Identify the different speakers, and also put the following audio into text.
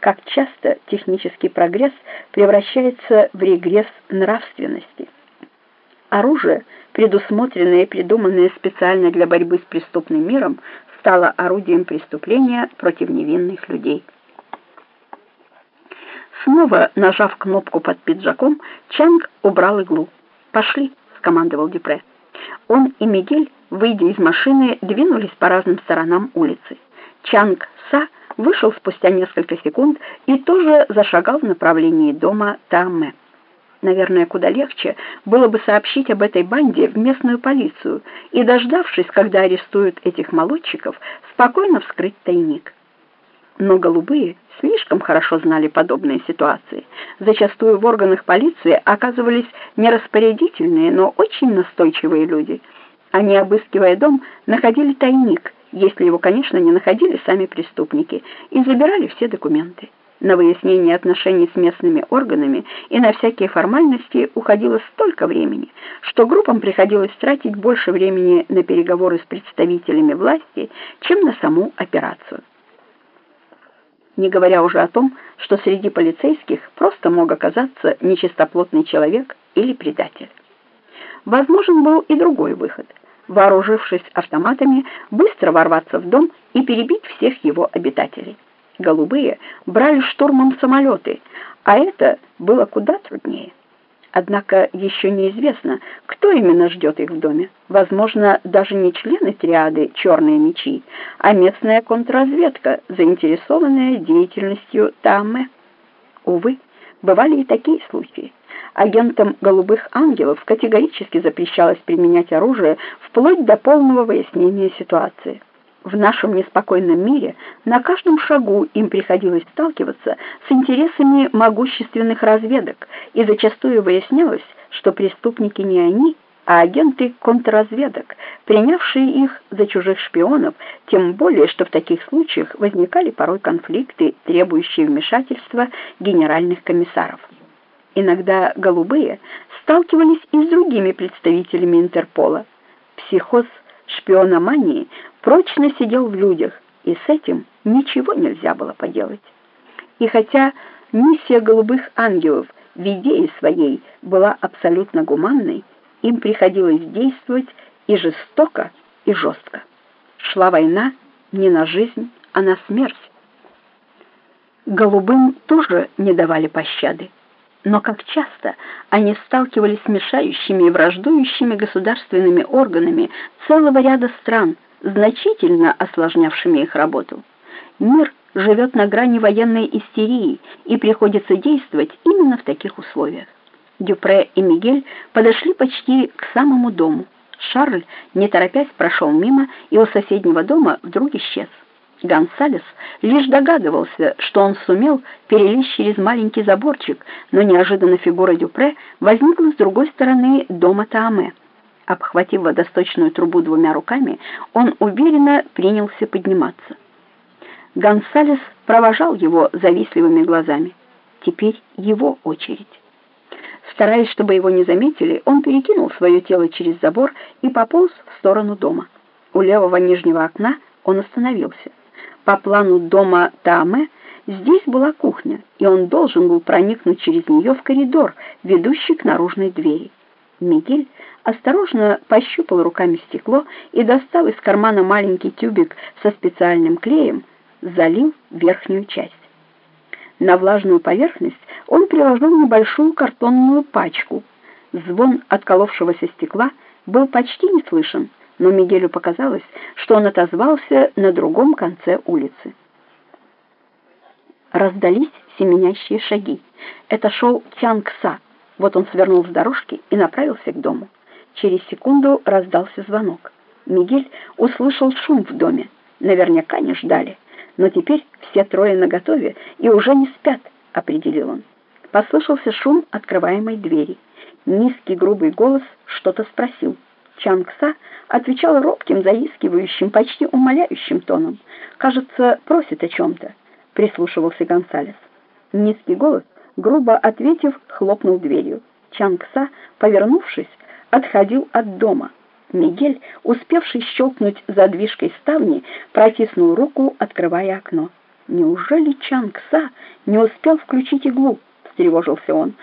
Speaker 1: как часто технический прогресс превращается в регресс нравственности. Оружие, предусмотренное и придуманное специально для борьбы с преступным миром, стало орудием преступления против невинных людей. Снова нажав кнопку под пиджаком, Чанг убрал иглу. «Пошли», — скомандовал Дюпре. Он и Мигель, выйдя из машины, двинулись по разным сторонам улицы. Чанг Са вышел спустя несколько секунд и тоже зашагал в направлении дома Таме. Наверное, куда легче было бы сообщить об этой банде в местную полицию и, дождавшись, когда арестуют этих молодчиков, спокойно вскрыть тайник. Но голубые слишком хорошо знали подобные ситуации. Зачастую в органах полиции оказывались нераспорядительные, но очень настойчивые люди. Они, обыскивая дом, находили тайник, если его, конечно, не находили сами преступники, и забирали все документы. На выяснение отношений с местными органами и на всякие формальности уходило столько времени, что группам приходилось тратить больше времени на переговоры с представителями власти, чем на саму операцию. Не говоря уже о том, что среди полицейских просто мог оказаться нечистоплотный человек или предатель. Возможен был и другой выход – вооружившись автоматами, быстро ворваться в дом и перебить всех его обитателей голубые брали штурмом самолеты, а это было куда труднее. Однако еще неизвестно, кто именно ждет их в доме. Возможно, даже не члены триады «Черные мечи», а местная контрразведка, заинтересованная деятельностью Тамме. Увы, бывали и такие случаи. Агентам «Голубых ангелов» категорически запрещалось применять оружие вплоть до полного выяснения ситуации. В нашем неспокойном мире на каждом шагу им приходилось сталкиваться с интересами могущественных разведок, и зачастую выяснялось, что преступники не они, а агенты контрразведок, принявшие их за чужих шпионов, тем более, что в таких случаях возникали порой конфликты, требующие вмешательства генеральных комиссаров. Иногда голубые сталкивались и с другими представителями Интерпола. Психоз шпиономании прочно сидел в людях, и с этим ничего нельзя было поделать. И хотя миссия голубых ангелов в идее своей была абсолютно гуманной, им приходилось действовать и жестоко, и жестко. Шла война не на жизнь, а на смерть. Голубым тоже не давали пощады. Но как часто они сталкивались с мешающими и враждующими государственными органами целого ряда стран, значительно осложнявшими их работу. Мир живет на грани военной истерии, и приходится действовать именно в таких условиях. Дюпре и Мигель подошли почти к самому дому. Шарль, не торопясь, прошел мимо, и у соседнего дома вдруг исчез. Гонсалес лишь догадывался, что он сумел перелезть через маленький заборчик, но неожиданно фигура Дюпре возникла с другой стороны дома Тааме. Обхватив водосточную трубу двумя руками, он уверенно принялся подниматься. Гонсалес провожал его завистливыми глазами. Теперь его очередь. Стараясь, чтобы его не заметили, он перекинул свое тело через забор и пополз в сторону дома. У левого нижнего окна он остановился. По плану дома Таме здесь была кухня, и он должен был проникнуть через нее в коридор, ведущий к наружной двери. Мигель осторожно пощупал руками стекло и, достав из кармана маленький тюбик со специальным клеем, залил верхнюю часть. На влажную поверхность он приложил небольшую картонную пачку. Звон отколовшегося стекла был почти не слышен, но Мигелю показалось, что он отозвался на другом конце улицы. Раздались семенящие шаги. Это шел Чангса. Вот он свернул с дорожки и направился к дому. Через секунду раздался звонок. Мигель услышал шум в доме. Наверняка не ждали. Но теперь все трое наготове и уже не спят, определил он. Послышался шум открываемой двери. Низкий грубый голос что-то спросил. Чангса отвечал робким, заискивающим, почти умоляющим тоном. «Кажется, просит о чем-то», — прислушивался Гонсалес. Низкий голос, грубо ответив, хлопнул дверью. Чангса, повернувшись, отходил от дома. Мигель, успевший щелкнуть задвижкой ставни, протиснул руку, открывая окно. Неужели Чанг Са не успел включить иглу? встревожился он.